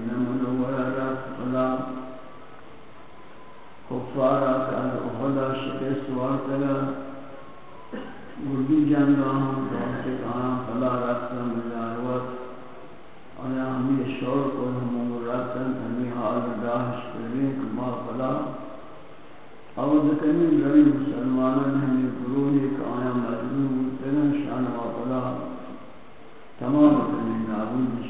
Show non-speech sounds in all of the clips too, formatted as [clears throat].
مدینہ منورہ رات خلا خفارہ کال احدا شکست وارتگاہ مردی جانگا ہم دوانچے کہاں خلا رات کا مجھار وقت آیا ہمی شور کو ہمم رات کا ہمی حال داہش کریں کما خلا او دکنی روی مسلمانوں نے ہمی گروہی کہ آیا مجنون تنہ شان و خلا تمام کنی نابون شکر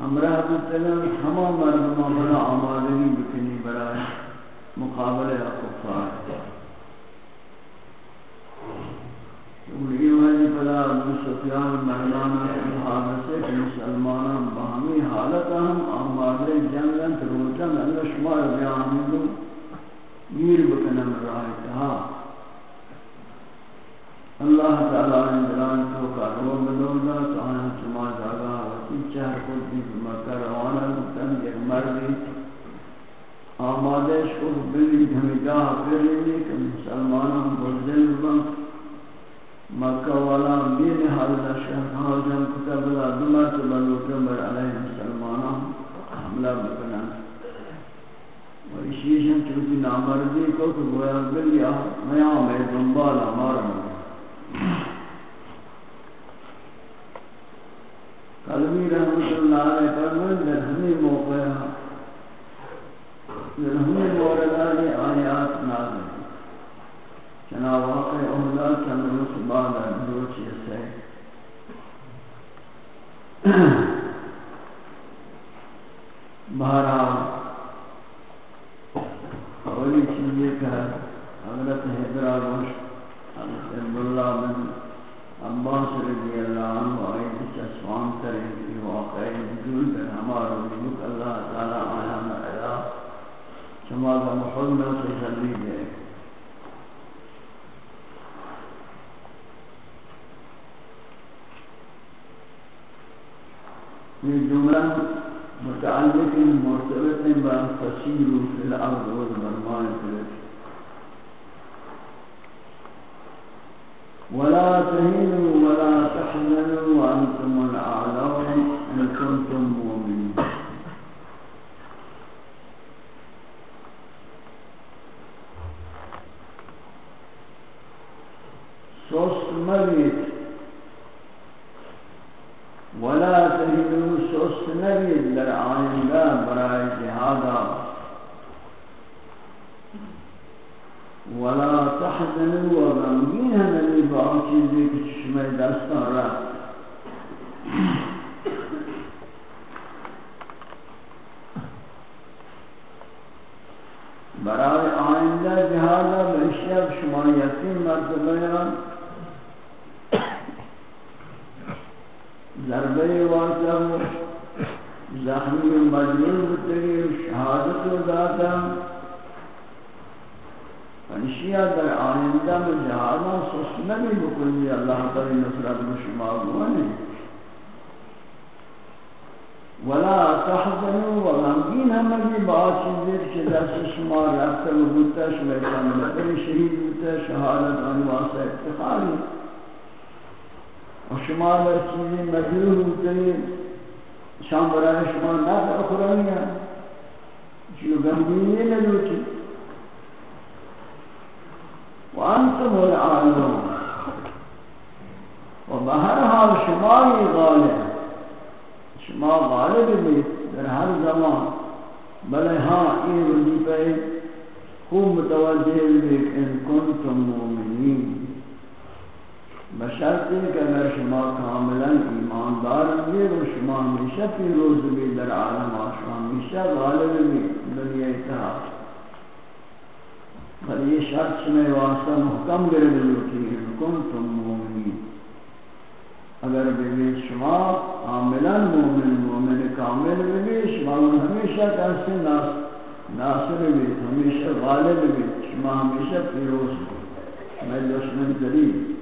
ہمراہ مثلا ہما مرحما بنا آمادگی بکنی برای مقابل کفار۔ یہ وجہ پدا ابو سفیان مردانہ صحابہ سے کہ مسلمانان باہمی حالت ہم آمادے جنگن تروتن اللہ شمار بیانی دو گیر بکنم راہ تہا اللہ تعالی اندران تو کا رو بدولا تو آنا چما جاگا وقتی چہر خود آنا گفتن یک مردی. آماده شد بری همیتا بری که مسلمانان بزدل با. مکہ والا بین حالنا شہرها جن کتب لا دمت بلوکہ بر علیہ مسلمانان حملہ بکنن و اسی جن چونکہ نامردی کو کہ گویا بلیا میاں میں دنبال ہمارا چنا اولا چند روز بعد روچی سے بہرحال اولی چیز یہ کہ حضرت حضرات حضرت عبداللہ بن عباس رضی اللہ عنہ آئیت چسوان کریں کہ واقعی وجود ہے ہمارا وجود اللہ تعالی آیا نعلا شما کا محل سے جلدی دے یہ جملہ متعلق مرتبط با فسیر فی الارض والبرمان فی ولا تهينوا ولا تحزنوا وأنتم الأعلون إن كنتم مؤمنين سوست مريت ولا تهدوا سوست نبید در آئندہ برای جہادا ولا تحزنوا وغمگین ہمیں باہم چیزی کی چشمہ دستان رہا برای آئندہ جہادا بشیب شما یقین مرتبہ ضربه واسم زخمی مجلول بتگی شهادت و داتا فنشیہ در آئندہ میں جہانا سوچ نبی بکلی اللہ تعالی نصرت بشما بوانے ولا تحزنوا وغمگین ہمیں بات چیزیں کہ دست شما رفت و بودتا شما کامل شہید بودتا شہادت انواسہ افتخاری و شما بر چیزی مجروح ہوتے شام برای شما نفع اخرانی ہے جو گمگینی نلوچی وانتم العالم و بہر حال شما ہی غالب شما غالب بھی در ہر زمان۔ بلے ہاں این وظیفہ خوب متوجہ بھی ان کنتم مومنین۔ بشرط کہ اگر شما کاملا ایماندار ہیں اور شما ہمیشہ کی روز بھی در عالم شما ہمیشہ غالب بھی دنیا اتحاد۔ بل یہ شرط میں واسطہ محکم گرے دلو کی حکم تم مومنین۔ اگر بھی شما عاملا مومن مومن کامل بھی شما ہمیشہ کہتے ناصر بھی ہمیشہ غالب بھی شما ہمیشہ پیروز بھی میں دشمن دلیل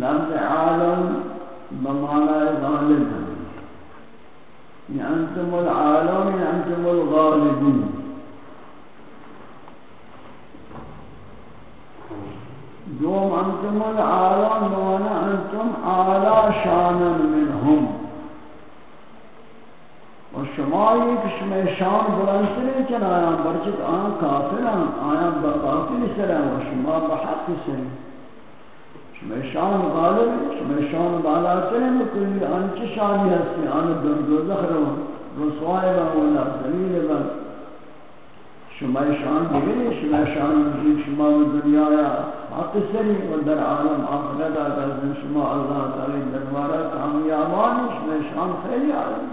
لفظ عالم بمعنى غالب يعني أنتم العالم يعني الغالبون. دوم أنتم العالم وانا أنتم أعلى شانا منهم. و شما یک شما شان بلندتری چن آیان برچک آن کافران آیان بقافل سرن و شما بحق سرن شمیشان غالب شمیشان بالا چلیں کلی آنچه شانی هستی؟ آن دن دوزخ رو. رسوای با مولا زلیل با شمیشان بگیری شمیشان بگیر شما دنیا یا حق سری و در عالم آخرت آتا شما اللہ تعالی دربارہ کامیابانی شمیشان خیلی عالم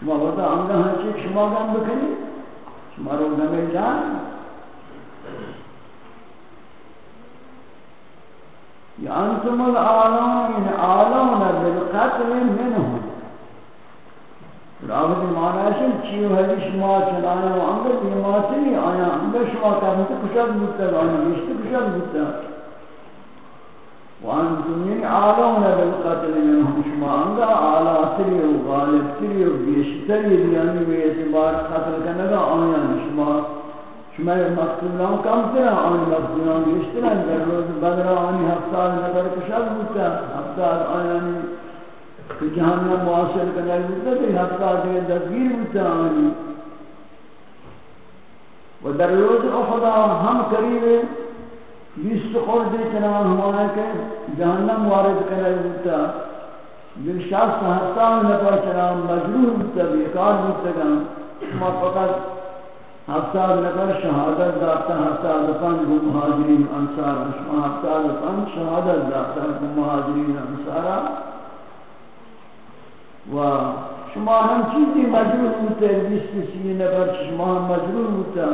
شما وقتا انگا ہنچی شما گم بکنی شما رو گمی جان أنتم العالمين عالمون بالقتل منهم. رابط معنی ہے چیو ہے شما چلانا و انگر دیماتی نہیں، آیا انگر شما کرنتا کشاد بودتا آیا بیشتی کشاد بودتا وانتم یعنی عالمون بالقتل منهم شما انگر آلاتری و غالبتری و بیشتری دیانی و اعتبار قتل کنگا آیا شما شما مقتولان کم تر آن مقتولان بیشتر در روز بدر آنی هفتاد نفر کشد بودتا هفتاد آنی که جهنم مواصل کنه بودتا که هفتاد دیگه دستگیر بودتا آنی۔ و در روز احدا هم قریب بیست خورده چنان ہمارا کہ جہنم وارد کرے بودتا جو شخص ہفتاد نفر چنان مجروح بودتا بیکار بودتا شما فقط ہفتاد نفر شہادت داتا ہفتاد پنج مہاجرین، انصار شما ہفتاد پنج شہادت داتا مہاجرین، انصارا۔ و شما ہم چیزی مجرور ہوتا ہے بیس کسی نفر شما ہم مجرور ہوتا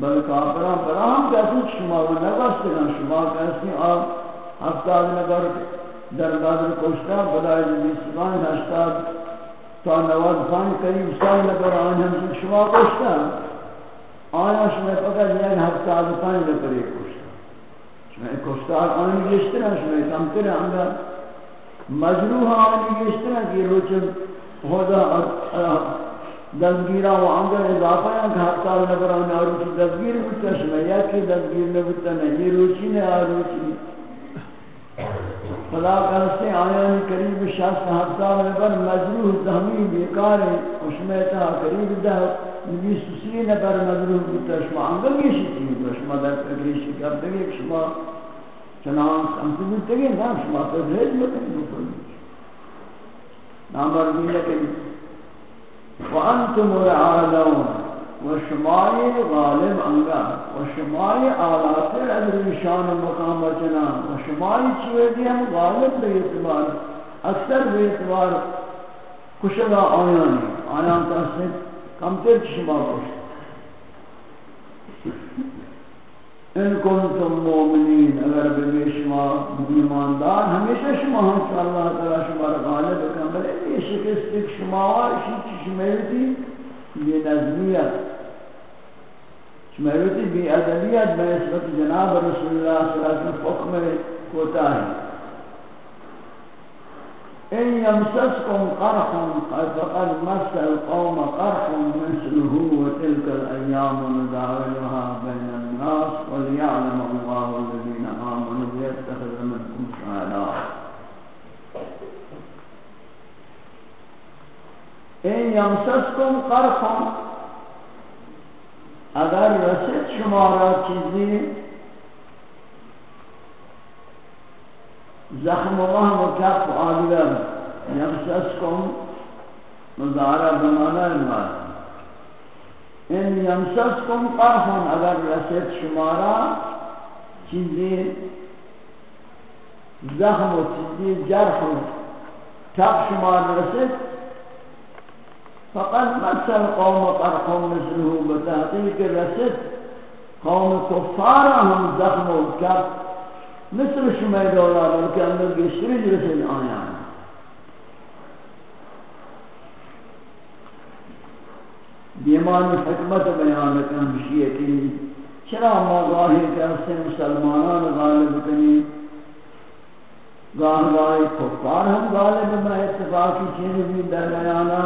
بل کافران پر ہم کہتے شما و نبست گا شما کہتے ہیں آپ ہفتاد نفر در بدر کشتا بلای بیسوان هشتاد تا نواد پنج قریب سال نفر آن هم شما کشتا آیا شما فقط یک هفتاد پنج نفری کشتا شما کشتا آن گشتر شما کمتر اندر مجروح آن گشتر کہ روچ خدا دزگیرا و اندر اضافہ ہے کہ ہفتاد نفر آن آروچی دزگیر بودتا شما یکی دزگیر نبودتا نہیں روچی نے آروچی خدا کرتے آیان قریب شخص حفظہ نبر مجروح زہمی بیکار اشمیتا قریب ده بیس سی نبر مجروح بیتا شما انگل گیشی تیم شما در تگریشی کردگی شما چنان سمتی بیتگی نا شما پر بھیج بکنی بکنی نامر بھی لیکن وانتم العالون و غالب انگا و شمای آلاتر ادر شان مقام جنا و شمای چویدی ہم غالب بے اعتبار، اکثر بے اعتبار کشگا آیانی۔ آیان تحسن کمتر شما کشت ان کنتم مومنین، اگر بے شما ایماندار، ہمیشہ شما ہم کہ اللہ تعالی شما غالب کن، بلے یہ شکست ایک شما وارشی چشمیتی یہ نظمیت شمیرتی بی ادبیت میں اس جناب رسول اللہ صلی اللہ علیہ وسلم حکم کوتا ہے۔ إن يمسسكم قرح فقد مس القوم قرح مثله وتلك الأيام نداولها بين الناس وليعلم الله الذين آمنوا ويتخذ منكم شهداء این یمسسکم قرخم اگر رسید شما را چیزی زخم الله مکف آدگر یمسس کن مزارع بمانه المار این یعنی یمسس کن قرحون اگر رسید شمارا چیزی زخم و چیزی جرح و تب شمار رسید. فقط مثل قوم قرحون مثله بتحقیق رسید قوم کفار هم زخم و کف مثل شما دولا بلکہ اندر گشتری رسد آیا دیمان حکمت بیان کن بشیئے کی چرا ما ظاہر کرتے مسلمانان غالب کنی؟ گاہ گاہ کفار ہم غالب میں اتفاقی چیزیں بھی درمیانا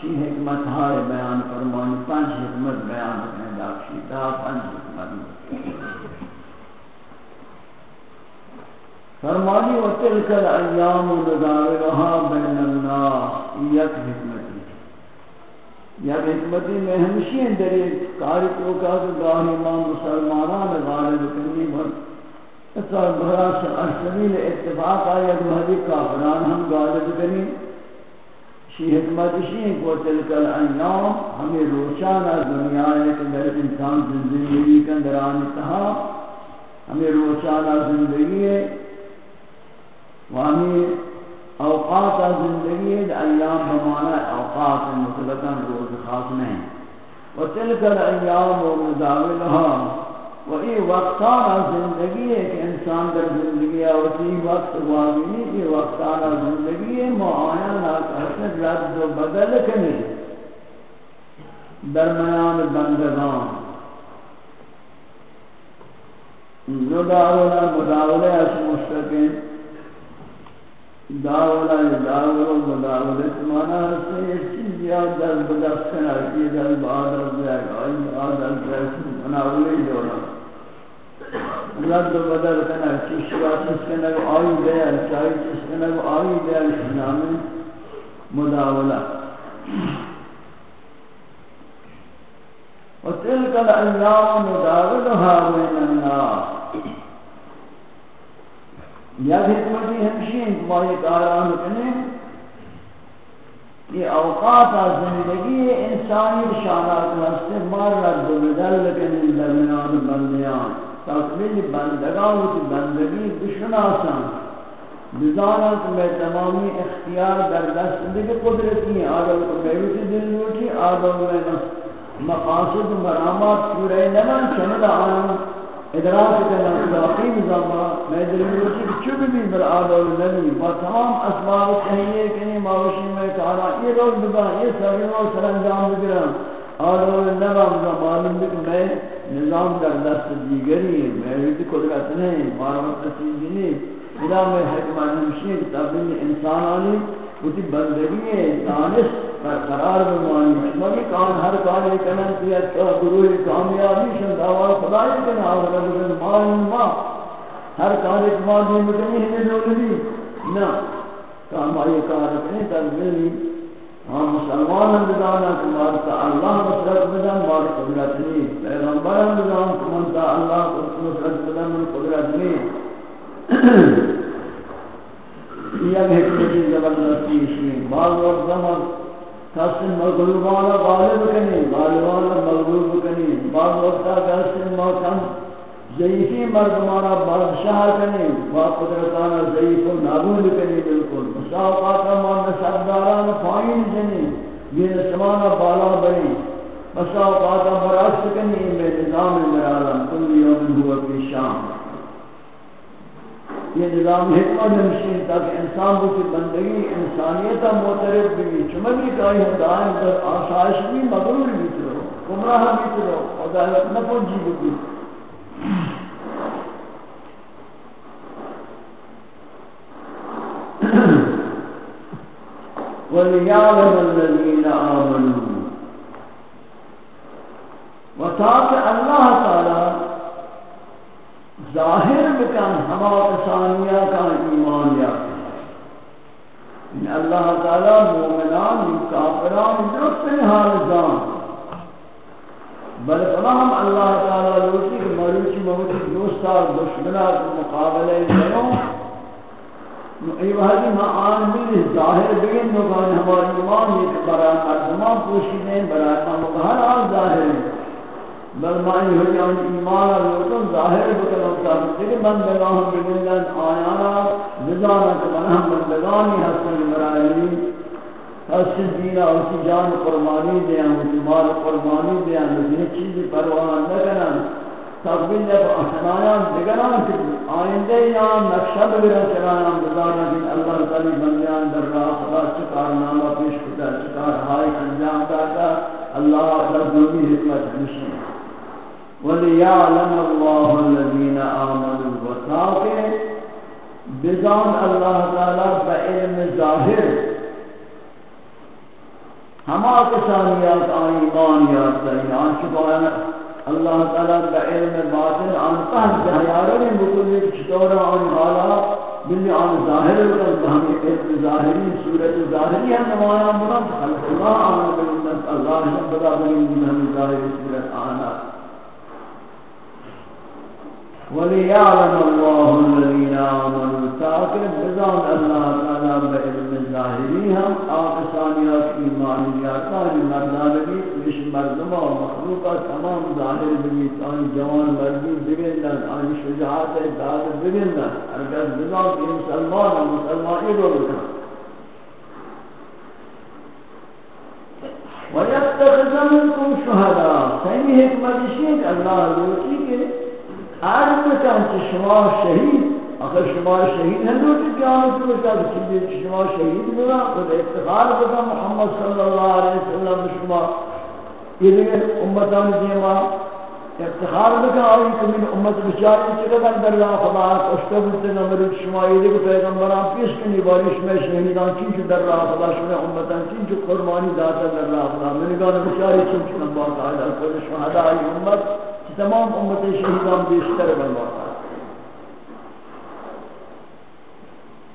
شی حکمت ہائے بیان فرمانی؟ پانچ حکمت بیان کرنے داکشی دا پانچ حکمت. فرمانی و تلک الایام نداولها بین الناس. یک حکمتی یک حکمتی میں ہمشی اندر ایک کاری کو کہا کہ گاہی امام مسلمانان غالب کنی بھر. اس براس ارسلیل اتفاق آیا کہ حدیث کافران ہم غالب کنی شی حکمت شی ہیں کو تلکل انیام ہمیں روشان از دنیا ہے کہ در انسان زندگی کے اندر آنے تہا. ہمیں روشان از زندگی ہے. و اوقات زندگی ہے ایام بمانا اوقات مطلقا روز خاص نہیں۔ و تلکل انیام و مداولها و این وقتان زندگی ہے کہ انسان در زندگی ہے اسی وقت واضحی کہ وقتان زندگی ہے معاینا حسن رد و بدل کنی درمیان بندگان۔ نداولا مداولہ اس مستقیم داولا داولا مداولہ مانا ہے ایک چیز یاد دل بدست کنا کی دل بعد از جائے آئی بعد از جائے مناولی جوڑا رد و بدل کنا چیش واسس کنا کو آئی دیا چاہی چیز کنا کو آئی دیا نام مداولہ وتلك الأيام نداولها بين الناس. یا حکمتی ہمشین کہ یہ کاران کنے یہ اوقات زندگی انسانی شانات واسطے مار رد و بدل کنی درمیان بندیان تاکمیل بندگان کی بندگی بشناسان بزانت میں تمامی اختیار در دست دیکھ قدرتی ہیں۔ آدم کو بیوٹی دل لوٹی، آدم میں مقاصد مرامات پورے نمان چند آن۔ ادراک کرنا اضافی نظامہ میں دلوچی چوب بھی بر آدول نبی و تمام اسباب چاہیے کہ نہیں ماوشی، میں کہا یہ لوگ بگا یہ سبھی لوگ سر انجام بگرا آدول نبا مجھا معلوم بھی میں نظام در دست دیگری ہے۔ میں بھی قدرت نہیں معلومت نسیجی نہیں۔ ادا میں حکمان نمشی تبدیل انسان آنی، اسی بندگی ہے، دانش قرار بمانی۔ مگر کان ہر کار ایک انن کیا گروہ کامیابی شن دعوی خدای کے نام، رب مان ما ہر کار ایک ما دی مکنی ہے لولی نہ، کام یہ کار کرے تر میری۔ ہاں، ہم مسلمان اندانا کہ مارتا اللہ مسرت بدن مار قدرت نہیں۔ پیغمبر اندانا کہ مانتا، اللہ مسرت بدن قدرت نہیں۔ یہ حکمت زبردستی ہے بعض وقت زمان کس مغلوبانا غالب کنی غالبانا مغلوب کنی بعض وقتا کس موکم ضعیفی مردمانا بادشاہ کنی با قدرتانا ضعیف و نابود کنی بالکل۔ مساوقاتا مان سردارانا فائن جنی یہ سمانا بالا بری بنی مساوقاتا براست کنی میں نظام مرالم کل یوم ہوا کی شام۔ یہ نظام حکمت نمشین تاکہ انسان کو کی بندگی، انسانیت موترف بھی چمگی کائی ہوں در آسائش بھی مغرور بھی ترو گمراہ بھی ترو عدالت نہ پہنچی بھی وَلِيَعْلَمَ الَّذِينَ آمَنُوا. وَتَاكَ اللَّهَ تَعَالَى ظاہر بکن ہما کسانیہ کا ایمان یا ان یعنی اللہ تعالی مومنان کافران درست حال جان۔ بل فلہم اللہ تعالی لوٹی کہ مروچ موتی دوستا دشمنہ کے مقابلے کروں ای وحدی ما آن بھی ظاہر بگن نکان ہماری ایمان ایک برای مردمان پوشیدیں برای ما مقہر آن ظاہر ہے بل معنی ہو جان ایمان لوٹن ظاہر بکن اکتاب دیکھ بندگاں ہم بگندن آیانا نظانا کہ ہم بندگانی حسن مرائلی حسن دینا اسی جان قرمانی دیا اسی مال قرمانی دیا اسی چیزی پروان نکنن تقبیل جب احنایان دگران کہ آئندے یا نقشہ بگران چرایان نظانا کہ اللہ تعالی بندیان در راہ خدا چکار نامہ پیش کتا چکار ہائی انجام داتا، اللہ رضوی حکمت ہمشین وليعلم الله الذين آمنوا وتاكه بزان الله تعالی بعلم ظاهر ہما کسانیات آن ایمان یافتا ہے اللہ تعالی بعلم باطن، آن تحت جہیارن بکلی چطور آن حالا بلی آن ظاہر وقت ہمیں علم ظاہری، صورت ظاہری ہے، نمانا مرد خلق اللہ آن بلندت اللہ شبدا بلندت ہمیں ظاہری صورت آنا۔ وليعلم الله الذين آمنوا تاكر بزان الله تعالى بعلم الظاهرين آقسانيات إيمانيات آني مردان بي مش مردما ومخلوقا تمام ظاهر بي آني جوان مردين بگندن آني شجاعت داد بگندن ارگز بزان کہ مسلمان و مسلمان ایدو بکن ويتخذ منكم شهداء۔ سيني حكمت شيء الله روچی کے عرض کن کہ شما شہید۔ اگر شما شہید ہیں تو قیامت کو کہا کہ شما شہید بنا اور افتخار بتا محمد صلی اللہ علیہ وسلم شما یہ دیگر امتان دیما افتخار بکا آئی کہ من امت بچاری چقدر در اللہ خدا کشتا بلتے نمبر شما یہ دیگر پیغمبران پیش کنی باری شما شہیدان چین در اللہ خدا شما امتان چین قرمانی داتا در اللہ خدا من گانا بچاری چین چین بات آئی کل شہدائی امت تمام امت شہیدان بیشتر بنواتا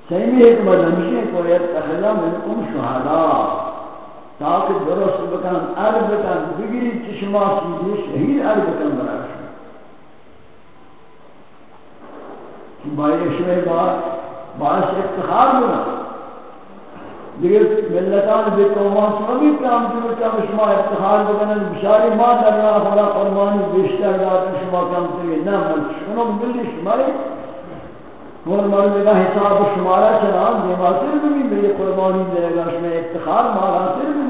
سیمی حکمت ہمیشہ کو یتخلا منکم شہداء تاکہ درست بکن عرب بکن، بگیری چشما چیزی شہید عرب بکن برای شما. کہ بائی شما باعث افتخار بنا. دیگر ملتان بے قومان شما بھی کام جو کام شما افتخار بکنن. بشاری ما در یا خدا قربانی بیشتر دادن، شما کام سوی نا من شما بلی شما مول مرد کا حساب شمارا چلا دیما سر بھی نہیں، میری قربانی دے گا شما افتخار مالا سر بھی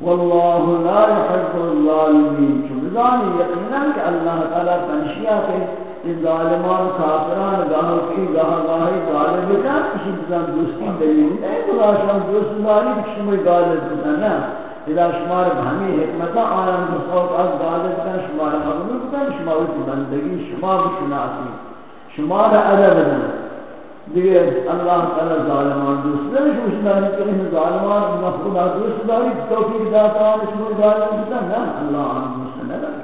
والله لا يحب الظالمين شمزانی یقینا کہ اللہ تعالی تنشیہ کے این ظالمان، کافران گاہ کی گاہ گاہی غالب بکن کسی بزن دوستی دلیل نہیں خدا شما دوست داری کہ شما غالب بکن نا اذا شما را بہمی حکمتا آیان بسوق از غالب بکن شما را مغلوب بکن شما ویتی بندگی شما بشناسی شما را عدب بکن دیگر اللہ تعالی ظالمان دوست داری شما داری کہ این ظالمان مفروض دوست داری، توفیق داتا شما غالب بکن نا اللہ آن دوست نداری.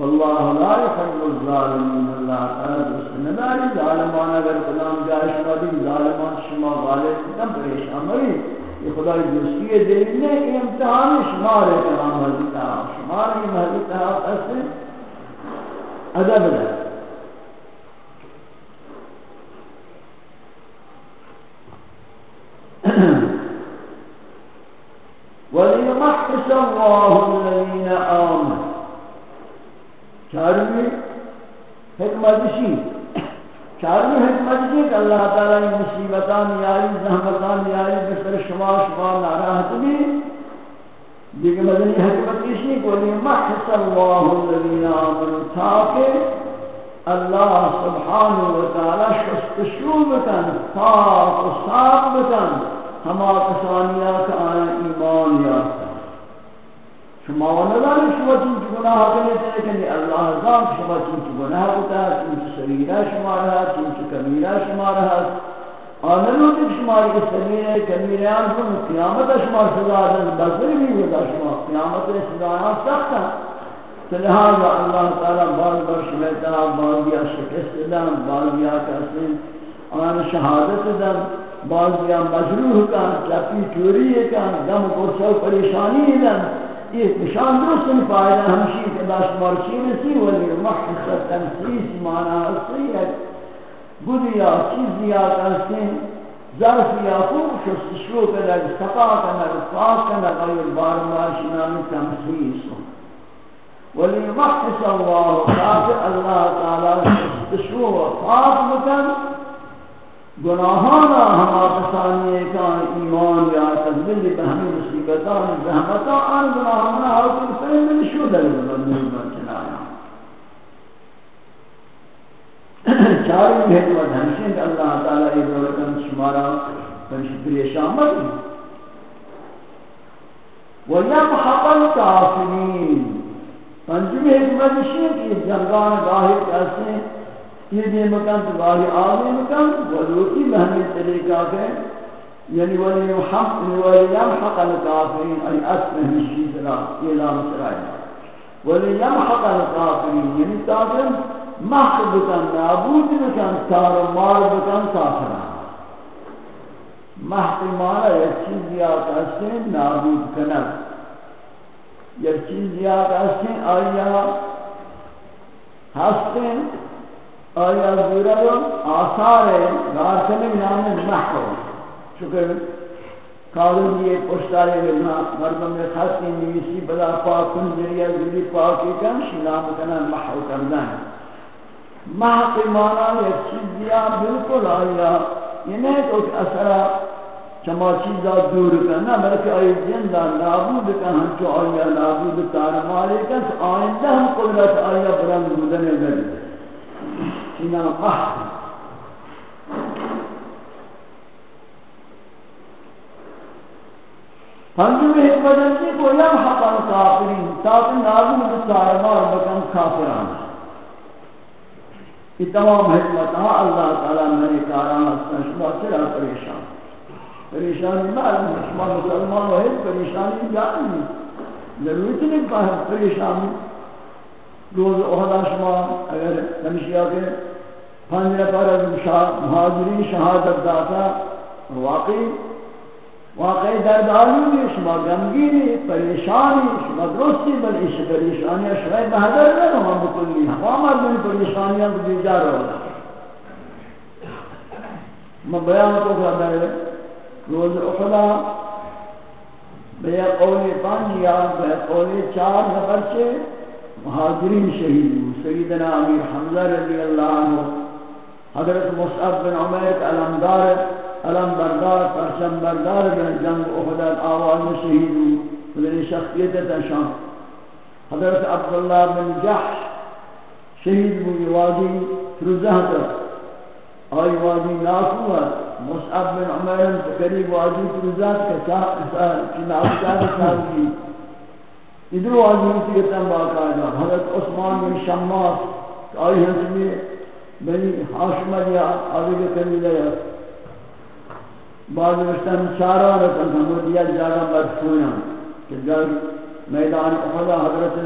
والله لا يحب الظالمين الله تعالی دوست نداری. ظالمان اگر کلام جائش مادی ظالمان شما غالب کتن پریشان ہوئی کہ خدا دوستی دلیل ہے کہ امتحان شمار ہے تمام حضرت آپ شمار ہے حضرت آپ اصل ادب ہے [clears throat] وَلِيُمَحِّسَ اللَّهُ الَّذِينَ آمَنُوا. چارمی حکمت شید چارمی حکمت شی کہ اللہ تعالیٰ تعالی مصیبتان یاری، زحمتان یاری بسر شما شما ناراحت بھی۔ دیکھ مدنی حکمت شی کہ محس اللہ الذین آمنوا۔ تاکہ اللہ سبحانہ وتعالی شستشو بکن، پاک و صاف بکن، ہما کسانیہ کا آیا ایمان یاستا شما و نداری شما چون گناه کنید کنی الله زان شما چون گناه بوده چون سریره شما رها چون کبیره شما رها آنلو که شما که سریره کبیره آن قیامت شما سزا دن بزر بھی ہوتا شما قیامت سزا آن سخت ہے۔ لہذا اللہ تعالی بعض بار شمیتا بعض بیا شکست دن بعض بیا کسی آن شہادت دن بعض بیا مجروح کن، چپی چوری کن، دم گرسو پریشانی دن۔ یہ نشان درست نہیں پائے گا ہمشی کے داشت مارچی نسی ولی محق تنسیس مانا اسی ہے۔ بدیا چیزی آتا سے ظرف یا خوب شستشو کنگ سقا کنگ فاق کنگ غیر بار مارشی نامی تنسیس ولی محق اللہ اللہ تعالی شستشو فاق بکن گناہانا ہما کسانی کا ایمان یا تقبل بہمی مصیبتان زحمتا آن گناہانا حاکم فہم من شو دل بلندی من چنایا چاری حکمت ہمشین کہ اللہ تعالیٰ ایک دولتن شمارا پنش پریشامت وَيَمْحَقَ الْكَافِرِينَ۔ پنجمی حکمت شیئے کہ جنگان گاہی کیسے یہ دے مکان تو باہی آگے مکان ولوکی بہمی طریقہ کے یعنی ولی حق یعنی ولی یمحق الکافرین ای اسم ہمشی سرا اعلام سرائی ولی یمحق الکافرین یعنی تاکر محق بکن نابود بکن، تار و مار بکن کافران محق مانا یک چیزی آتا سے نابود کنک یک چیزی آتا سے آیا ہستیں آیا زورا جو آثار ہے نام محو شکر۔ کالم یہ پشتارے ملنا مردم میں خاصی نویسی بلا پاکن ذریعہ ذری پاکی کن شنام کنا محو کرنا ہے۔ محق مانا ایک چیز دیا بالکل آیا۔ یہ نہیں تو اثرہ چما چیزا دور کرنا، بلکہ آئی زندہ نابود کن ہم چو آیا نابود تارمارے کن آئندہ ہم قدرت آیا، برند بودنے لگے۔ اینا قحط پنجم حکمت ہے کو یم حقا کافرین. تاکہ نازم بسارمار بکن کافران. یہ تمام حکمت ہاں اللہ تعالیٰ میں کاران ہستن شما چرا پریشان؟ پریشانی معلوم شما مسلمان ہوئے پریشانی جانی نہیں ضرورت نہیں کہا پریشانی روز احدا شما اگر نمشیہ کے پنج نفر از مہاجرین شہادت داتا، واقعی واقعی درداری شما غمگینی، پریشانی، شما درستی بل اس پریشانی شما بہدر نہ ہم بکلی ہم مردن پریشانیاں کو بیجار ہو میں بیان کو کہا ہے روز اخلا بے قول پانچ یا بے قول چار نفر سے مہاجرین شہید سیدنا امیر حمزہ رضی اللہ عنہ حضرت مصعب بن عمیر علمدار علم بردار پرچم بردار بن جنگ احداد آواز شہید ہو شخصیت تشان حضرت عبداللہ بن جحش شہید ہوئی واجی فروزہ تر آئی واجی ناکو ہے مصعب بن عمیر قریب واجی فروزہ کا ناکو سال کی ادھر واجی کی تم باقاعدہ حضرت عثمان بن شماس، آئی ہنسمی بنی حاشمہ یا آگے کے قبیلہ یا بعض رشتہ چارہ رکھن ہم دیا جاگہ مدفونا کہ جب میدان احدا حضرت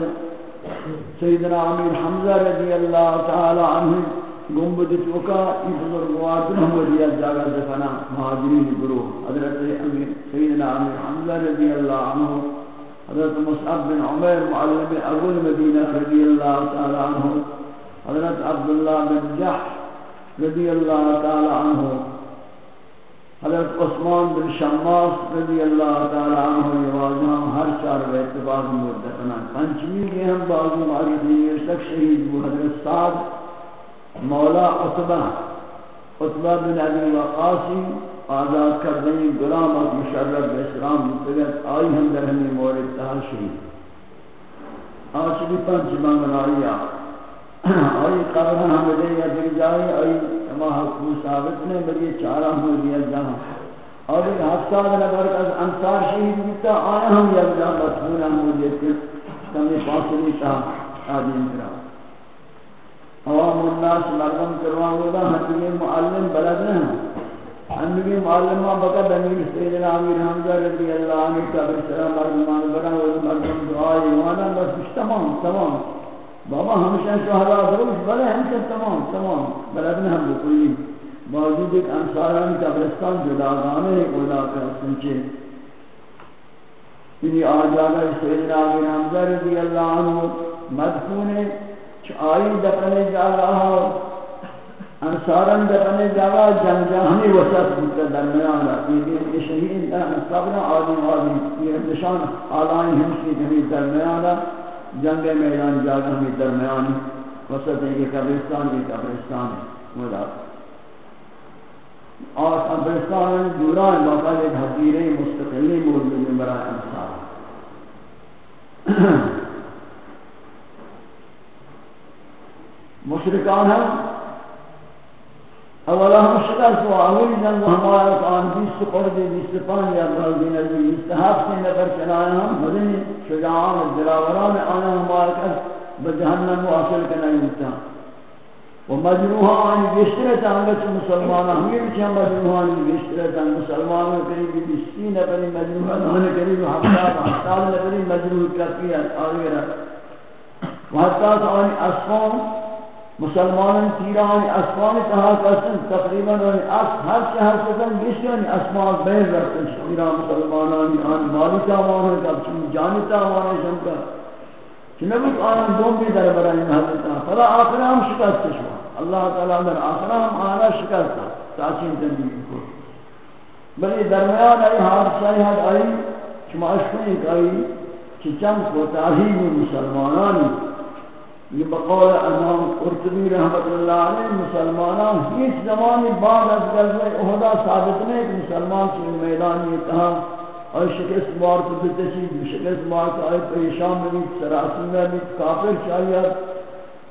سیدنا امیر حمزہ رضی اللہ تعالی عنہ گنبد چوکا این بزرگوار دن ہم دیا جاگہ دفنا مہاجرین گروہ۔ حضرت امیر سیدنا امیر حمزہ رضی اللہ عنہ حضرت مصعب بن عمر معلم ابو المدینہ رضی اللہ تعالی عنہ، حضرت عبداللہ بن جحش رضی اللہ تعالی عنہ، حضرت عثمان بن شماس رضی اللہ تعالی عنہ یہ ہر چار و اتباق مردتنا پنچمی کے ہم بازو ماری دیر تک شہید وہ حضرت سعد مولا عطبہ عطبہ بن عبی وقاسی آزاد کردنی غلام از مشرف اسلام مطلق آئی ہم در ہمیں مورد تہا شہید آج بھی پنچ بنگنائی آئی. قبر ہم دے یا در جائے آئی اما حکم ثابت نے بلی چارہ ہو دیا جہاں. اور ایک حفظہ نگر از انصار شہید بیتا آیا ہم یک جا مدفون ہم دیتے کمی فاصلی تا آدین کرا عوام الناس مردم کروا ہوگا ہم یہ معلم بلد ہیں. ہم یہ معلمہ بقا بنیر سیدنا امیر حمزہ رضی اللہ عنہ قبر سلام مردمان بنا وہ مردم دعائی وانا بس تمام تمام۔ بابا ہمیشہ شہداء دروش بلے ہمیشہ تمام تمام۔ بلد بلدن ہم بکلی موجود ایک انساران قبرستان جداغانے ایک اولا کر سنچے۔ یعنی آجانا سیدنا آمین حمزہ رضی اللہ عنہ مدفونے آئی دفنے جا رہا۔ انساران دفنے جا رہا جنگ جہانی وسط بودتا درمیان یہ شہید انسابنا آدم آدم یہ نشان آلائیں ہمشی جمعی درمیان جنگ میدان جاگہ میں درمیان وسط ہے کہ قبرستان بھی قبرستان ہے مدار اور قبرستان دوران باقاعدہ ایک حضیرے مستقلی موجود میں برائے انسان مشرکان ہیں اولا ہم شکست و آوری جنگ ہمارا کان بیس قرد بیس پان یا بلدین عزیز استحاب سے نبر چنایا ہم مدنی شجاعان و دلاوران آنا ہمارا کس بجہنم واصل کرنا ہوتا و مجروحان گشترت آنگت مسلمان ہم یہ بچے مجروحان گشترت آنگت مسلمان قریب بیسی نبری مجروحان ہم قریب حفتاب حفتاب نبری مجروح کرتی ہے آگے رہا و حتی آنی اصفان مسلمان تیران اسمان تہا کسن تقریباً اس ہر شہر سکن گشتن اسمان بین رکھتن شیرا مسلمانان آن مالکا مانا کب چون جانتا مانا شمکا چنبت آن دوم بھی در برائی محلتا فلا آخر ہم شکست شوا اللہ تعالیٰ در آخر ہم آنا شکست. تاچین تنبیل کو بلی درمیان آئی حادثہ حد آئی شما اشکنی کئی چچم کو تاہیب مسلمانانی یہ بقول امام قرطبی رحمت اللہ علیہ مسلمانان ہیچ زمان بعد از غزوہ احدہ ثابت نہیں کہ مسلمان سے میدان یہ کہا اور شکست مار کو تشید شکست مار کو آئے پریشان بھی سراسی میں بھی کافر چاہیے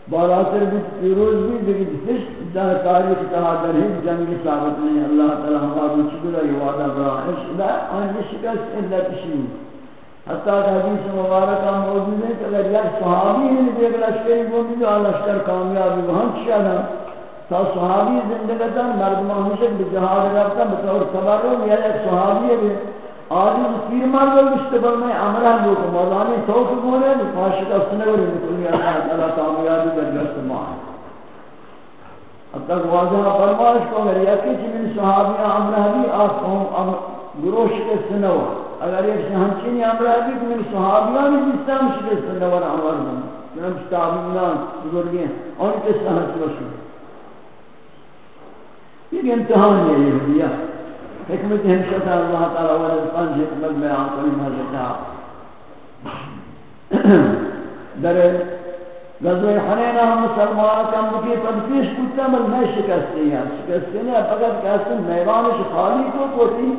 بالاتر بھی پیروز بھی دیکھ دشت جہاں تاریخ کہا در ہی جنگی ثابت نہیں۔ اللہ تعالی ہمارا چکلہ یہ وعدہ برا عشق دا آن شکست اللہ تشید حتی حدیث مبارکہ موجود ہے کہ اگر یک صحابی ہیں ہے دیکھ لشکری کو بھی جو لشکر کامیابی وہاں چشا تا صحابی زندگتا مردم ہمیشہ بجہاد رفتا بطور تبرم یا ایک صحابی ہے آدم پیر مرد و مشتبر میں عمرہ ہم لوگ مولانے توقع بولے فاشق اصنے اصنع و رکلی اللہ تعالیٰ کامیابی در جرس ماہ اب تک واضح فرمائش کو اگر یکی چی من صحابی عمرہ بھی آس قوم گروش کے سنوہ اگر ایک ہمچینی امرہ بھی کہ من صحابیان جسام شکست نور عمر من چنانچہ تابعینان بزرگی ہیں اور کس طرح سے بشو یہ امتحان ہے یہودیہ حکمت ہمشت اللہ تعالیٰ ورزقان حکمت میں آنکھیں مہزتا در غزوہ حنینہ ہم مسلمان کم بکی تدفیش کتا مل میں شکستی ہیں شکستی ہیں فقط کہتے ہیں میوانش خالی کو کوتی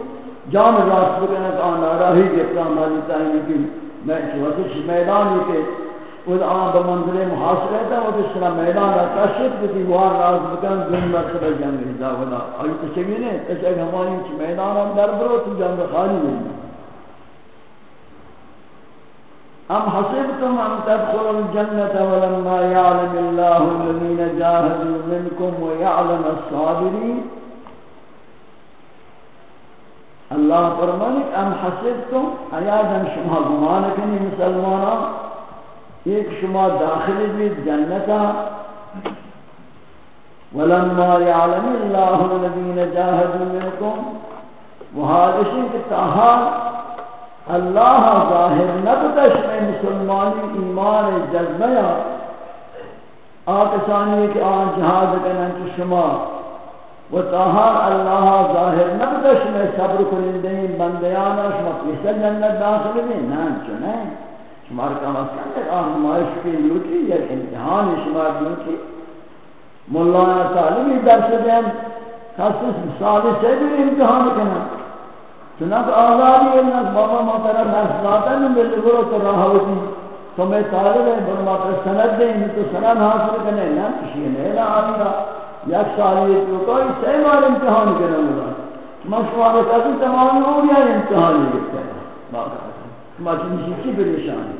جان راست بکنے کا آن راہی جبتا مالی تاہیمی کی میں چوکش میدانی کے خود آن بمنزل محاصرے تھا وہ کس طرح میدان رہتا شد کتی وہاں راز بکن دن مرتبہ جنگ رضا ولا آئی تو چگی نہیں تشک ہماری میدان ہم در برو، تو جنگ خالی نہیں ام حسبتم ان تدخلوا الجنة ولما يعلم الله الذين جاهدوا منكم ويعلم الصابرين. اللہ فرمانے، ام حسبتم؟ ایادن شما گمان کنی مسلمانا؟ ایک شما داخل بھی جنتا. ولما يعلم الله الذين جاهدوا منكم وهذا کہ تاہا اللہ ظاہر نبتش میں مسلمانی ایمان جذبیا آکسانی کہ آن جہاد کنن کی شما و تاہار اللہ ظاہر نبتش میں صبر کنندین بندیانا شما پیسر جنت داخل بھی نان چنے۔ شمار کام از کن آن نمائش کی لوٹی یا امتحان شمار لوٹی۔ مولانا تعلیمی درس دیں خاصی سالی سے بھی امتحان کنن چنانچہ آزادی اللہ بابا محترم محصلاتا نہیں ملے برو تو رہا ہوتی۔ تو میں طالب ہے برو سند دیں، تو سند حاصل کرنے نا کسی نے لا آئیگا یک سالی تو کوئی سی مار امتحان کرنے لگا مشوار کسی تمام ہو گیا امتحان لیتے ہیں مجھے چیزی پریشانی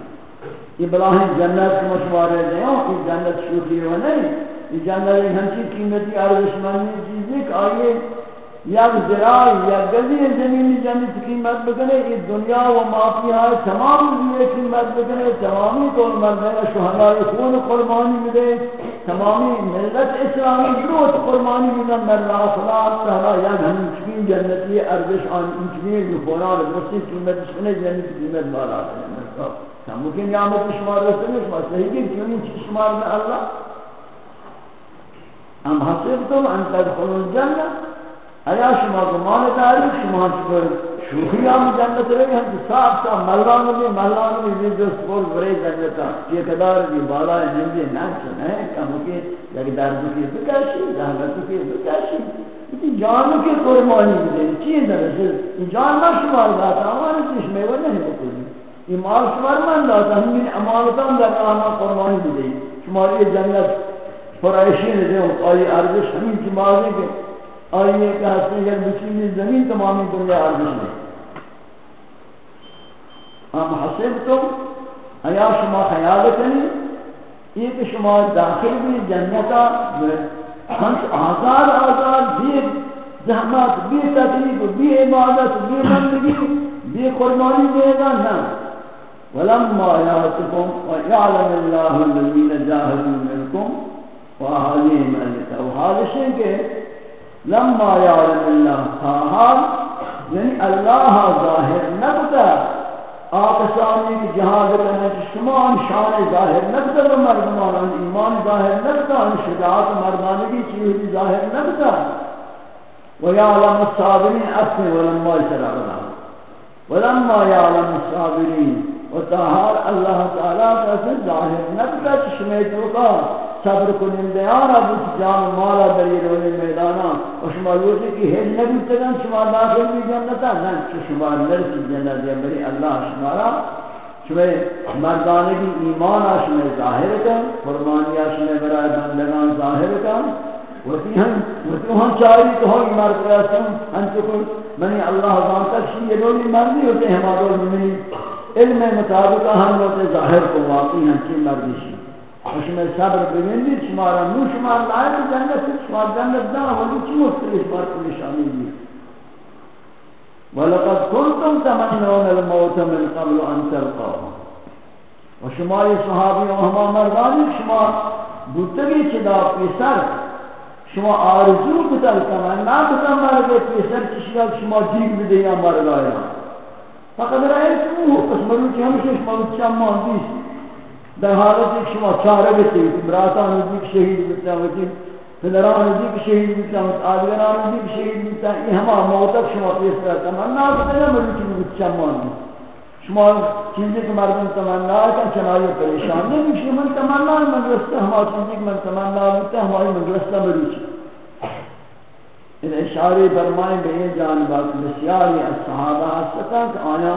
یہ بلاہیں جنت مشوارے دیں یہ جنت شوکی ہو نہیں یہ جنت ہنچی قیمتی ارزشمندی چیزیں کہ آئیے یک زراعی یا گزی زمینی جنت قیمت بکنے یہ دنیا و مافی ہے تمام دیئے قیمت بکنے تمامی کول مردین شہدائی خون قربانی مدے تمامی ملت اسلامی گروت قربانی مدے مرنا خلاص رہا یا ہم چکین جنتی ارزش آن انچکین نفوران رسی قیمت شنے جنت قیمت بارا ہم ممکن یامت شمار رسنے شمار صحیح کہ کیوں نہیں شمار میں اللہ؟ ہم حسبتم ان تدخلوا الجنہ ایا شما گمان داری شما چکر شوخی آم جنت رہی ہم صاحب صاحب ملان بھی ملان بھی بھی جو سپور برے جنتا یہ قدار بھی بالا ہے نمجے ناچن ہے کم کے یک درد کی بکاشی زہمت کی بکاشی یہ جان کے قربانی بھی چیز در جان نہ شمار داتا ہمارے چیز میں وہ نہیں بکلی یہ مال شمار من داتا ہم نے امانتان در آنا قربانی بھی دی شماری جنت فرائشی نے دے آئی ارزش ہمیں کی جماعے کے آئیے کہ ہستے ہیں بچینی زمین تمامی دنیا آرزش میں ہم حسب تم ایا شما خیال کریں، یہ کہ شما داخل بھی جنتا ہنس آزاد آزاد بھی زحمت بھی تکلیف بھی عبادت بھی بندگی بھی قربانی دے گا نا ولما ياتكم ويعلم الله الذين جاهدوا منكم وأهلهم أن وهذا الشيء لما يعلم الله حال یعنی اللہ ظاہر نبتا آقسانی کی جہاد کرنے کی شمان شان ظاہر نبتا و مردمان جی، ایمان ظاہر نکتا نبتا شجاعت مردانگی چیزی ظاہر نبتا ويعلم الصابرين أسن ولما يسرع ولما يعلم الصابرين۔ وتعالى الله تعالى فسد ظاهر نبتا شميت وقال صبر کنندیان ابو جان مالا در یہ روی میدانا. و شما لوٹی کی ہیل نبی تگن شما داخل بھی جنتا نن چو شما نرسی جنت یا بری اللہ شمارا شما مردانگی ایمان شما ظاہر کن فرمانی شما برای بندگان ظاہر کن. وتی ہم وتی ہم چاہیے تو ہم مرد رسم ہم تو منی اللہ جانتا شی یہ روی مردی ہوتے ہیں ہمارے منی علم مطابق ہم لوگ ظاہر کو واقعی ہم کی مردی شی شما صبر ببینید شما را نو شما لایق جنت شما جنت دا ولی چی مختلف بار نشانی دی ولقد كنتم تمنون الموت من قبل ان تلقاه و شما صحابی و ہما مردانی شما بودتگی چدا پیسر شما آرزو کتل کمان نا کتل مرد پیسر چشیال شما جیگ بده یا مرد آیا فقط رأیت او پس مروچی ہمشش مروچی هم ماندیست در حالت ایک شما چاره بسید براتان نزدیک شهید بسید وقتی پدران دی کہ شہید بیتا آدگران دی کہ شہید بیتا یہ ہما موتک شما پیس رہا تمنا کتے نہ ملو چیز بیت چمان شما چیزی کہ مردم تمنا ہے چنائی پریشان نہیں کہ من تمنا، من رستا ہما چیزی کہ من تمنا بیتا ہماری من رستا ملو چیز ان اشاری برمائیں بے جانبات بسیاری از صحابہ حسکا کہ آیا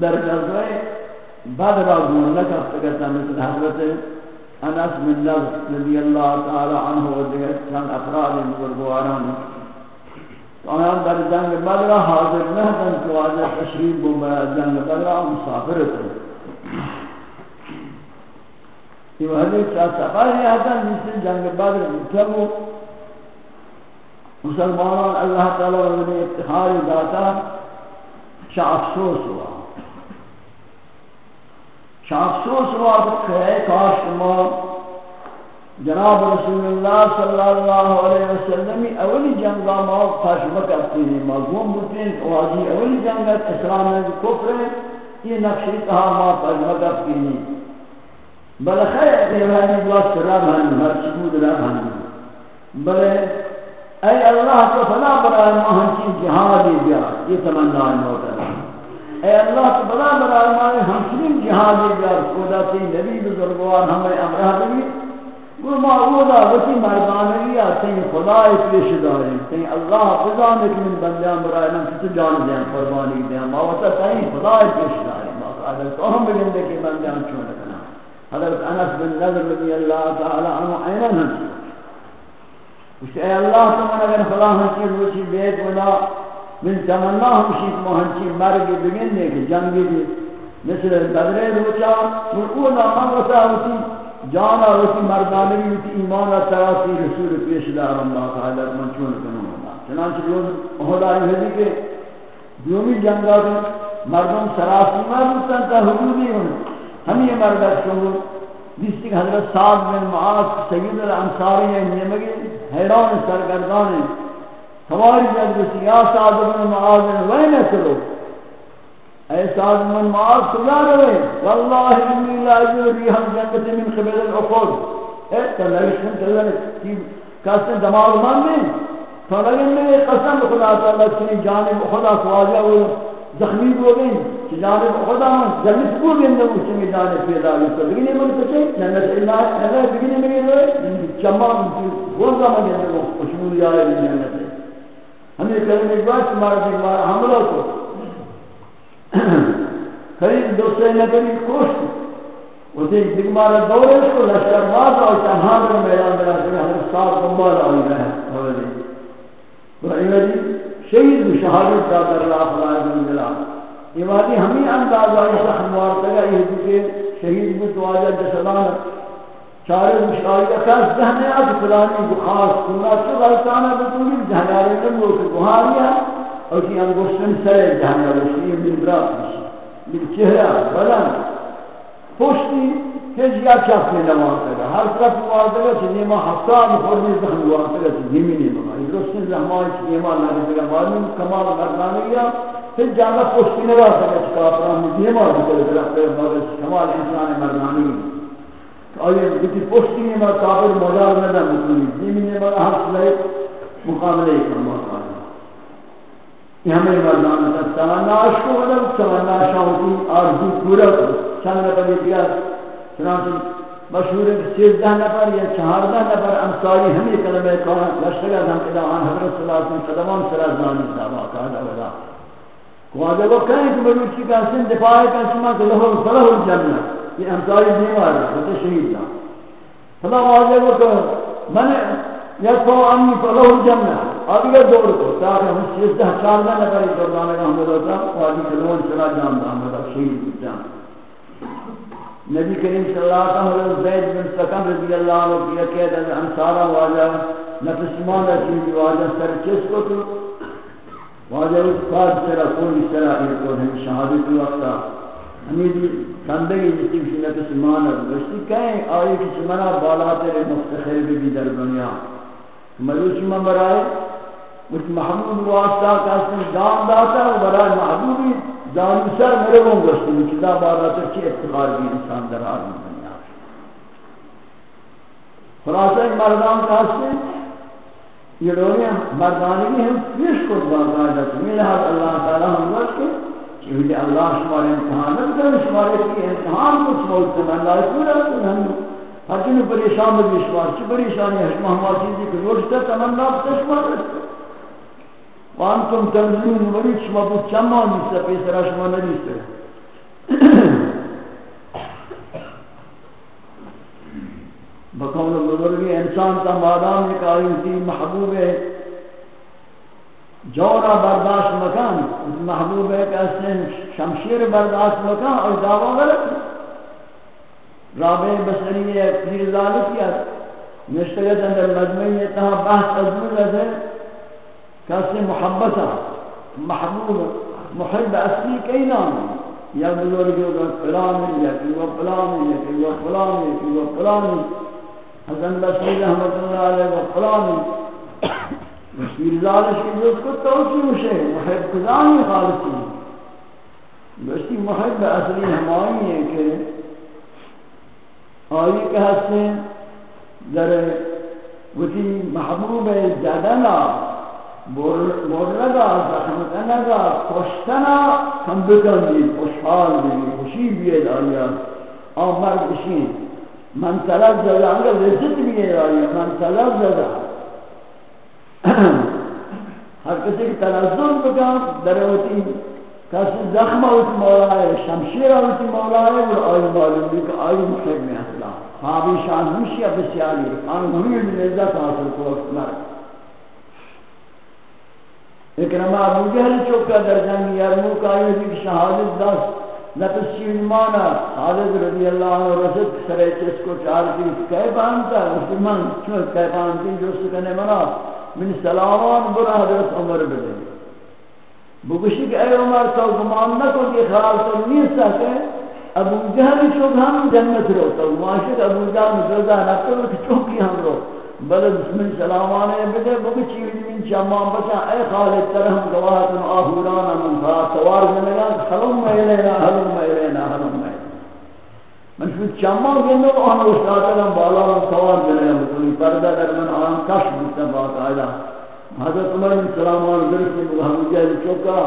در جزوے بعد را گونلک افتگتا مثل حضرت أنس بن نضر رضی اللہ تعالی عنہ و چند أفراد بزرگواران آیان در جنگ بدر حاضر نہتن تو آجا تشریف بو برا جنگ بدر مسافر تھے یہ حدیث کا سفر ہے حسن مثل جنگ بدر مطلب. مسلمانان اللہ تعالی نے اتخار داتا شاہ افسوس ہوا شافسوس وقت کہ کاش ما جناب رسول اللہ صلی اللہ علیہ وسلم اولی جنگا ما خشم کرتی ہیں مضمون بودتے ہیں واجی اولی جنگا اسلام میں کفر ہے، یہ نقشی کہا ما خشم کرتی ہیں۔ بل خیر ایوانی بلاد رب ہن ہر چبود رب ہن بل اے اللہ کو فلا برای ما ہنچی جہادی بیا یہ تمنا ہے۔ اے اللہ تو بڑا بڑا ہمارے ہمسلم جہاد بیار خدا تی نبی بزرگوار ہمیں امرہ بھی وہ معبودا وسی مردانگی آتے ہیں خدا پیش داریں تین اللہ فضان ایک من بندیان برائے نم کسی جان دیں، قربانی دیں۔ موتا تین خدا پیش داریں اگر تو ہم بگندے کہ بندیان چون لکنا حضرت انس بن نظر رضی اللہ تعالی عنہ اینا ہنسی اس اے اللہ تو اگر خدا ہنسی روچی بیت ولا من تمنا ہمشی مہنچی مرگ بگن دے کہ جنگی بھی مثل بدرے روچا مرقونا من وطا ہوتی جانا ہوتی مردانوی ہوتی ایمانا تراسی رسول پیش دار اللہ تعالی من چون کنوں اللہ چنانچہ روز احدائی حدی کے دومی جنگا بھی مردم سراسی مردن تا حدودی ہونے ہم یہ مردہ شنگو جس کی حضرت سعد بن معاذ، سید الانصاری ہیں یہ مگی حیران سرگردان ہیں ہماری جب یا سعد بن معاذ وین کرو۔ اے سعد بن معاذ کجا رہے والله انی لا یری ہم جنت من قبل العقول اے تلاشن تلن کی کاسے دماغ مان میں تو لگن میں قسم خدا تعالی کی جانب خدا کو آجا زخمی ہو گئی کہ جانب خدا من جنت کو بھی اندر اس میں جانب پیدا ہوئی۔ تو لیکن من کہتے جنت اللہ اگر بگنے میں رہے چمہ وہ زمان جنت کو خوشبو آئے جنت ہمیں کرنے کے بعد تمہارا دیکھ حملہ کو قریب دو سے نگری کوش وہ دیکھ دیکھ مارا دورے کو لشکر باز اور تنہا کر میدان میں رہتے ہیں ہمیں ساتھ بمبال آئی رہے ہیں تو ایوہ جی، شہید شہادت کا در اللہ فلاح بن جلا یہ باتیں ہمیں اندازہ ایسا ہموار تگا یہ دیکھے شہید بھی تو آجا جسدان چارے مشکل کا خاص ذہن ہے فلانی بخاص سنا تو غلطانہ بتولی ذہن آ رہے ہیں وہ بہاریا اور کہ انگوشتن سے ذہن آ رہے ہیں من رات من چہرہ، بدن، پشتی کہ یا چاپ میں نماز ہے ہر طرف نماز ہے کہ نیما حساب خورنی ذہن ہوا ہے نیمی نیما یہ رسول رحمان کی نیما اللہ نے معلوم کمال مردانیہ پھر جانا پشتی نہ رہا ہے کہ کافران نیما بھی کرے کمال انسان مردانیہ آیا کسی پشتی میں میں کافر مدار میں نہ مکنی دیمی نے حق لیے مقابلے کرنا کارا یہ ہمیں مردان ہے۔ تمنا عشق و مدد تمنا شاہتی آرزو پورا کر چند نفر یہ کیا چنانچہ مشہور ہے کہ سیزدہ نفر یا چہاردہ نفر انصاری ہمیں کلمہ کہا لشتگا ہم کدا آن حضرت صلی اللہ علیہ وسلم قدمان صلی اللہ علیہ وسلم قادہ ودا کو آجا وہ کہیں کہ مروچی کا سن دفاع کا سمہ کہ لہو صلح الجنہ۔ یہ انصاری بیمار ہے وہ شہید تھا۔ خدا واضح وہ کہ میں نے یکفو انی فلو الجنہ اب یہ دور کو، تاکہ ہم سیزدہ چاندہ نکری دوران رحمت اللہ واجی کلون چلا جان رحمت اللہ شہید جان۔ نبی کریم صلی اللہ علیہ وسلم زید بن سکم رضی اللہ عنہ کیا قید از انصارا واجہ، نفس ایمان کی واجہ سر چس کو تو۔ واجہ اس بعد سرا کوئی سرا یہ کو ہم شہادت وقتا ہمیں کندگی جسی بشنت سمان ہے۔ رشتی کہیں آئی کی چمنا بالا تیرے مفتخر بھی در دنیا۔ مروچی من برائے مجھ محمود واسطہ کسی دان داتا ہے، برائے محبوبی دان سر میرے وہ گشتی مجھ کتا بالا تر چی افتخار بھی انسان در آرمی دنیا۔ خلاصہ مردان کا سے یہ لوگ مردانی ہم پیش کو باقاعدہ تمہیں لحاظ اللہ تعالی ہم وقت کے کہ اللہ شمار امتحان نہ کرے شمار کی امتحان کچھ بہت سے اللہ پورا کن ہم ہر جن پریشان بھی شمار چھ پریشانی ہے شمار ہمارا چیزی کہ روشتا تمنا شمار رستا وانتم تنزلون ورید شما بود چما نیستا پیسرا شما نریستا بقول بزرگی، انسان کا مادام ایک آئی تھی محبوب ہے۔ جورا برداشت مکان، محبوب ہے کہ شمشیر برداشت مکان اور دعویٰ غلط رابع بسری ہے پیر ذالک کیا۔ نشتگت اندر مجمعی نے تہا بحث ازمول ہے۔ کہ محبتا محبوب، محب اصلی کئی نام یا بزرگی ہوگا فلانی یا کہ وہ فلانی یا کہ وہ فلانی یا کہ وہ فلانی حسن بصری رحمت اللہ علیہ و فلانی پیردارش که جز کت توچی میشه محب کدانی خالصی بشتی محب اصلی همایی ہے کہ آئی که هستن در وتی محبوب زدنا بردا زخمتنا خوشتنا کم بکنید خوشحال بید خوشی بید آیا آمار بشین من طلب زده انگه لذت بید آیا من طلب زده [coughs] ہر کسی کی تنظر بکا دروتی کسی زخم ہوتی مولا ہے شمشیر ہوتی مولا ہے اور آئی معلوم بھی کہ آئی محب میں اصلا خوابی شان ہمشی بسیاری؟ آن ہمیں لذت حاصل کو وقت مرد اکرمہ ابو جہل چوکا در جنگ یرموک آئی ہوتی شہادت دست. نفس ایمانا خالد رضی اللہ عنہ رسد سرے چس کو چار کی کہے بانتا؟ مسلمان چون کہے بانتی جو سکنے منا من سلامان برا حضرت عمر بدے بگوشی کہ اے عمر تو گمان نہ کو کہ خیال تو نہیں سکے ابو جہل چوک ہم جنت رو تو، معاشق ابو جہل جزا نہ کرو کہ چوکی ہم رو. بل بسم السلام علیہ بدے بگو من جمع بچا، اے خالد ترہم گواہتن آہورانا من تھا سوار جنگا حلم ایلینا حلم ایلینا حلم ایلینا من شو چمع گندو آن استاتلم بالا من سوار جنگا بکنی پردہ در من آن کش بکتا باقاعدہ حضرت عمر بن سلامان درست بگو ہم جہل چوکا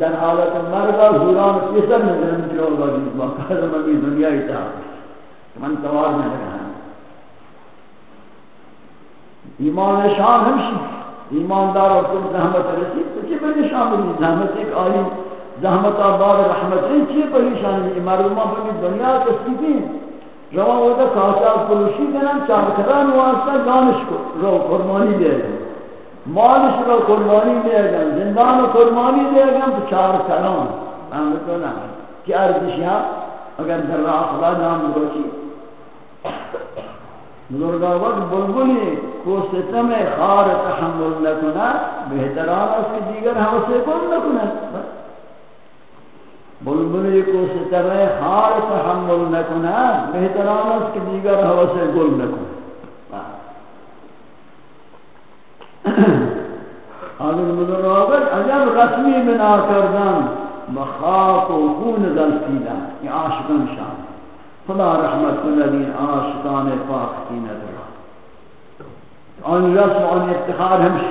در حالت مرگا حوران کسر نظر من جو اللہ جیس باقاعدہ من دنیا ہی تا من سوار جنگا ایمان شان ہمشی ایماندار اور کل زحمت رسید. تو چی پر نشان بلی زحمت ایک آئی زحمت آباد رحمت ہے چی پر نشان بلی مردمہ پر دنیا تسکیتی روا ہوتا کاسا پلوشی دینا چارکران واسطہ دانش کو رو قربانی دے گا مالش رو قربانی دے گا زندان قربانی دے گا تو چار کران فهمتو نا کیا ارزشی اگر در راہ خدا نام بروچی بزرگاوت بلبلی کو ستم خار تحمل نکنا بہتران اس کی دیگر حوثے کن نکنا بلبلی کو ستم خار تحمل نکنا بہتران اس کی دیگر حوثے گل نہ نکنا آدھر بزرگاوت عجب رسمی بنا کردن بخاک و خون دلسیدن یہ عاشقان شان خدا رحمت کنن عاشقان پاک کی نظر۔ آن رسم، آن افتخار ہمش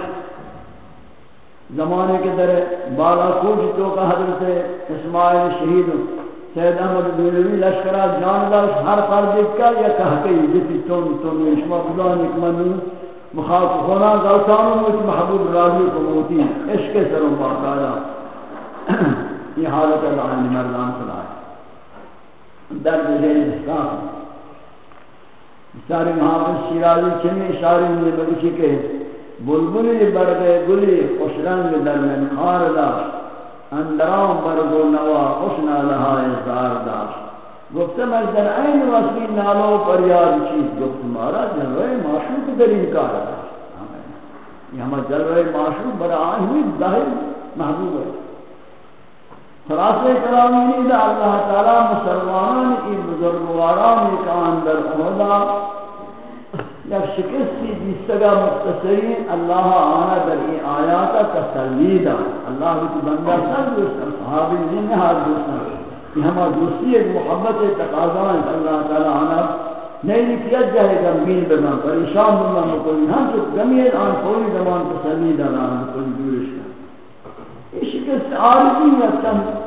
زمانے کے در بالا کوچ تو کا حضرت اسماعیل شہید سید احمد بنوی لشکرہ جان داشت، ہر فرد کا یا کہتے جتی تم تم اشما بدان ایک من مخاف ہونا غلطانوں میں محبوب راضی کو موتی عشق سروں باقاعدہ۔ یہ حالت اللہ نے مردان صلاح در بجای اسلام ساری محافظ شیرازی چنی اشاری میں بگشی کہ بلبلی برگ گلی خوش رنگ در من خار داشت. اندرام برگ و نوا خوشنا لها ازدار داشت. گفتم از در این وصلی نالو پر یاد چیز گفت مارا جلوه معشوق در این کار داشت. یہ ہمیں جلوه معشوق برا آئی ہوئی ظاہر محبوب ہے خلاصہ کلامی نہیں اللہ تعالی مسلمانان کی بزرگواران کا اندر عہدہ یک شکستی دیستگا مختصرین اللہ آنا در این آیاتا تسلیدہ اللہ کی بندہ سر دوستر صحابی نہیں ہاتھ دوستر کہ ہما دوستی ایک محبت تقاضان اللہ تعالی آنا نہیں لکھیت جائے گمگین بمان پریشان بمان مکلی ہم تو گمین آن پوری زمان تسلی داران مکلی دورش کر یہ شکست عارضی ہے چند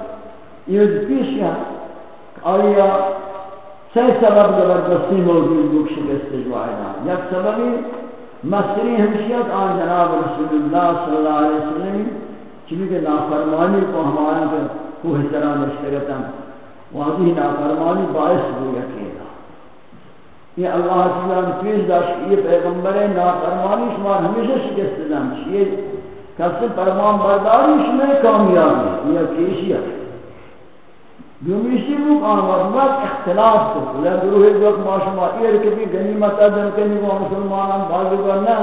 یہ پیش ہے۔ آیا سی سبب زبردستی موجود بک شکست جوائدہ یک سببی مصری ہمشیت آن جناب رسول اللہ صلی اللہ علیہ وسلم چلی کہ نافرمانی کو ہمارا پر کوہ سران اشتگتا واضح نافرمانی باعث ہو یکی یہ اللہ تعالی نے پیش داشت یہ پیغمبر نافرمانی شما ہمیشہ شکست دم چیئے کس فرمان برداری شما کامیاب ہے یہ کیشی ہے دومیشی وہ آمد اختلاف کو لے گروہ وقت ما شما ایر کبھی غنیمت ادن کنی وہ مسلمانان بازو کرنا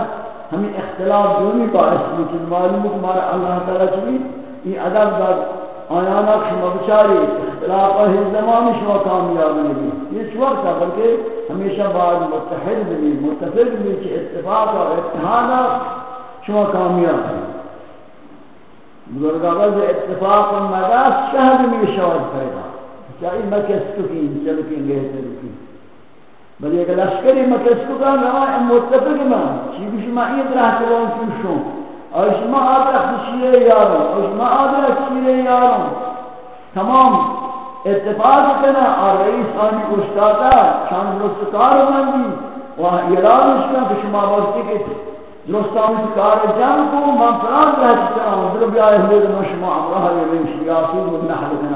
ہمیں اختلاف دومی باعث لیکن معلوم ہے ہمارا اللہ تعالی چلی یہ ادب داد آیانا شما بچاری، اختلاف ہے زمان شما کامیاب نہیں یہ چوار تھا بلکہ ہمیشہ بعد متحد بھی، متفق بھی کہ اتفاق اور اتحاد شما کامیاب ہے بزرگ آغاز اتفاق و مداس شہد میں شواد پیدا چاہیے مکس کو کی چلکیں گے ترکی بل یک لشکری مکس کو کا نوا متفق ما چی بھی شما این راه کرون چون شون اور شما آدر خشیه یارو؟ اور شما آدر خشیه یارو؟ تمام. اتفاق کنا اور رئیس، آنی اشتاتا چند درست کار مندی. و ایرانش کن که شما وقتی که درست آنی کار جمع کو من فران رہ چکا ہوں در بیائے ہوئے دن شما امرہ یہ شیاسی و نحل کنا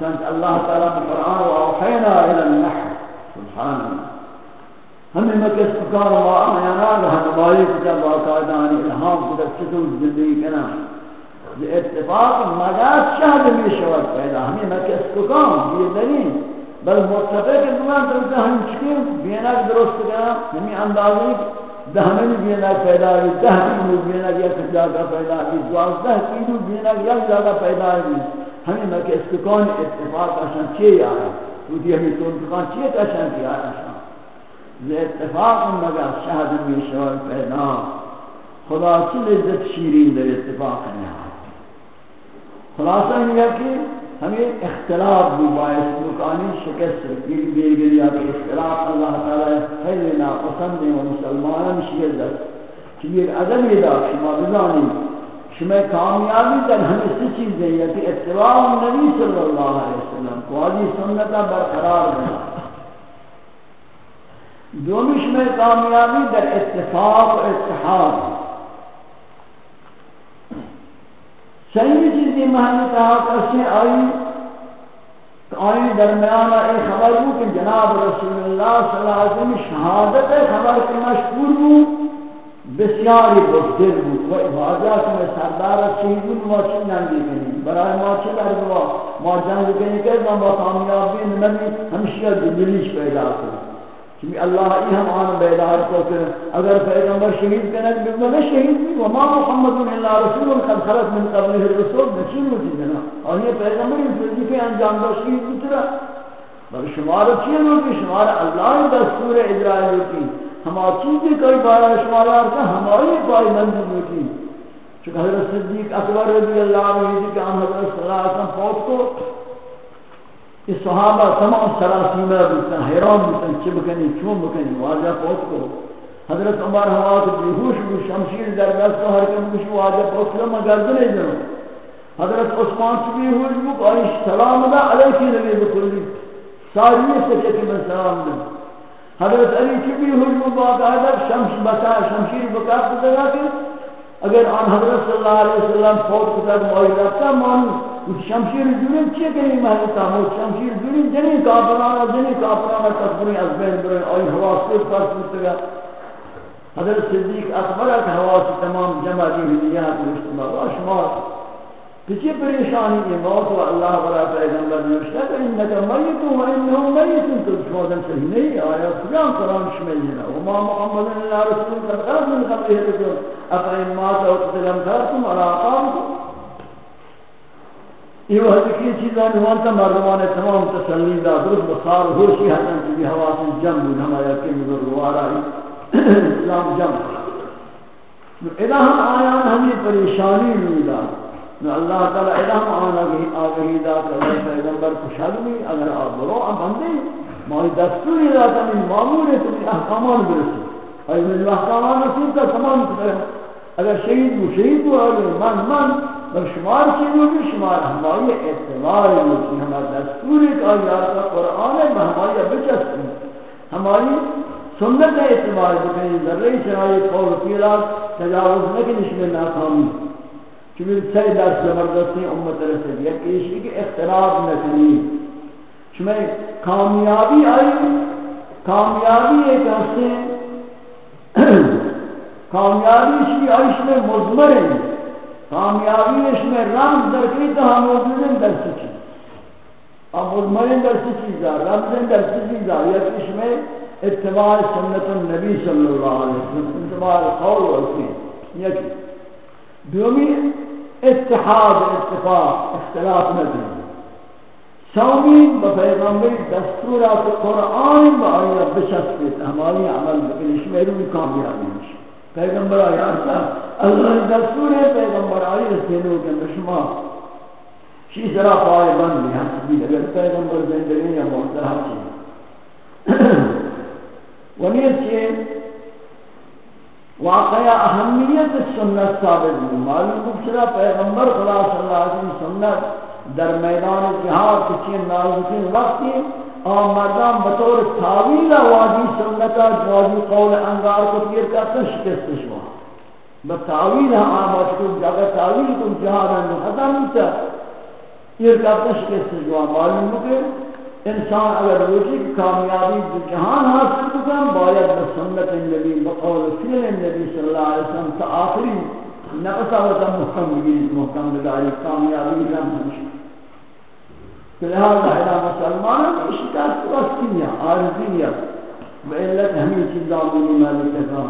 چند اللہ تعالی قرآن و اوحینا الى النحل سبحان اللہ ہمیں مکس پکار و آمیانا رہنمائی کتا باقاعدہ یعنی الہام کتا چطور زندگی کنا، یہ اتفاق مدد شهد می شود پیدا همین مکس کام یہ دلیل بل متفق دوان تو ہم چکیم بینا درست کنا همین اندازی دهمنی بینا پیدا ہوئی دهمنی بینا یک جگہ پیدا ہوئی دوازدہ کیلو بینا یک جگہ پیدا ہوئی۔ همین مکس کام اتفاق اشان چی آیا تو دی ہمیں تو کان چی اشان کی آیا اشان اتفاق مدد شهد می شود پیدا خدا چی لذت شیرین در اتفاق نہیں خلاصہ یہ ہے کہ ہمیں اختلاف بھی باعث مکانی شکست رکھیں دیر گلیا کہ اختلاف اللہ تعالی خیلنا پسند و مسلمانان شیعت کہ یہ عدم ادا شما بزانی شما کامیابی در ہمیں سی چیزیں یہ کہ اتباع نبی صلی اللہ علیہ وسلم قواضی سنتا برقرار بنا دومی شما کامیابی در اتفاق و اتحاد۔ صحیح چیزی محلی کہا کرشے آئی آئی درمیان آئی خبر ہو کہ جناب رسول اللہ صلی اللہ علیہ وسلم شہادت خبر کے مشکور ہو بسیاری بزدل ہو و عبادات میں سردار شہید موچی ننگی کنی برای موچی در دعا؟ ما جنگ کنی کہ ما کامیابی نبی ہمشیہ دلیش پیدا کریں کہ اللہ ہی ہم آن بیدار کو کہ اگر پیغمبر شہید کرنے بھی میں شہید بھی وما محمد الا رسول قد خلق من قبله الرسول. نشین ہوتی جنا اور یہ پیغمبر اس وظیفے انجام دو شہید بھی ترا بل شمار چیز ہوتی شمار اللہ دستور اجرائے ہوتی ہم چیزیں کوئی بارا شمار کا ہماری پائی منزل ہوتی چونکہ حضرت صدیق اکبر رضی اللہ عنہ کہ ہم حضرت صلی اللہ علیہ وسلم فوت کو کہ صحابہ تمام سراسیمہ بودتا حیران بودتا چی بکنی چون بکنی واجہ پوت کو حضرت عمر ہوا کہ بیہوش بود شمشیر در دست کو ہر کم بشو واجہ پوت کو مگر دنے جنو حضرت عثمان چی بیہوش بود آئیش سلام دا علیکی نبی بکلی ساری سکے کہ میں سلام دا حضرت علی چی بیہوش بود باقاعدہ شمش بتا شمشیر بکار بتا کہ اگر آن حضرت صلی اللہ علیہ وسلم فوت کتاب معائی رکھتا مانو شمشیر جنین چی کنی محلتا مو شمشیر جنین جنین کافرانا جنین کافرانا تصوری از بین برین آئی حواسی پاس بودتا حضرت صدیق اکبر ہے کہ حواسی تمام جمع دی ہدیات مجتمع و شما کسی پریشانی یہ موت و اللہ برا پیغمبر نوشتا کہ انکا میت و انہم میت تو شما دن صحیح نہیں آیا کجان قرآن شمیلنا وما محمد اللہ رسول قد غرب من قبله رسول اقا ان مات و قتلم تارتم على آقامكم یہ وہ کی چیزاں نوانتا مردمان تمام تسلی دا درست بخار، ہوشی حسن کی بھی ہوا سے جم بود ہمارا کہ مگر روارا ہی اسلام جم اذا ہم آیان ہمیں پریشانی میدا نو اللہ تعالی اذا آنا گئی آگہی دا کہ اللہ پیغمبر خوشحال بھی اگر آپ برو اب بندے ما دستوری داتا من معمول تو من احکامان برسی ای من احکامان رسول کا تمام کرے اگر شہید ہو شہید ہو اگر من من، بل شمار کی بھی شمار، ہماری اعتبار ہوتی ہمارا دستور ایک آیات کا قرآن ہے، ہماری بچستی ہماری سنت اعتبار بکنی ذرے چرائی قول پیرا تجاوز نکنش میں ناکامی۔ چونکہ سی درس زبردستی امت رسید یا کیشی کہ اختلاف نکنی چونکہ کامیابی آئی، کامیابی ایک ہستے کامیابی شی آئیش میں مضمر ہے۔ کامیابی اس میں رمز در کی تو ہم موجود در سچی۔ اب مضمر در سچی جا رمز در سچی جا۔ یا اس میں اتباع سنت النبی صلی اللہ علیہ وسلم، اتباع قول و حسین یکی دومی اتحاد اتفاق، اختلاف نداری سومی بپیغمبر دستورات قرآن با آیا بشکت ہماری عمل بکنش میں روی کامیابی مش پیغمبر آیا اللہ دستور ہے پیغمبر آئی رسیلو کہ شما. شی سرا پائے بند بھی ہم سبیل اگر پیغمبر زندگی یا محتر ہم چیز ونیت چیز واقعہ اہمیت سنت ثابت بھی معلوم کو چرا پیغمبر خدا صلی اللہ علیہ وسلم سنت در میدان جہاد کچھ نازکین وقتی آن مردان بطور تاویل وادی سنتا جوازی قول انگار کو پیر کرتا شکست شوا بتاویل ہم آباد کو جگہ تاویل کن جہاد انگو ختم تا پیر کرتا شکست شوا معلوم کہ انسان اگر روچی کی کامیابی جہان حاصل کن، باید بسنت النبی بقول فیل النبی صلی اللہ علیہ وسلم تا آخری نقصہ وطا محکم بگیز محکم بگاری کامیابی رم ہمشہ لہذا ہے مسلمان کی شکست وقتیہ عارضیہ بعلت ہمیں چیزاں ملی مالی تکا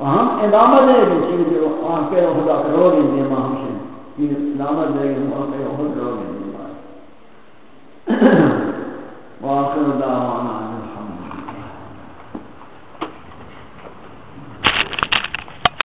و ہم ادامہ دے گے چیزیں آنکے خدا کرو گے دیما ہم سے یہ ادامہ دے گے آنکے خدا کرو گے دیما واخر دعوانا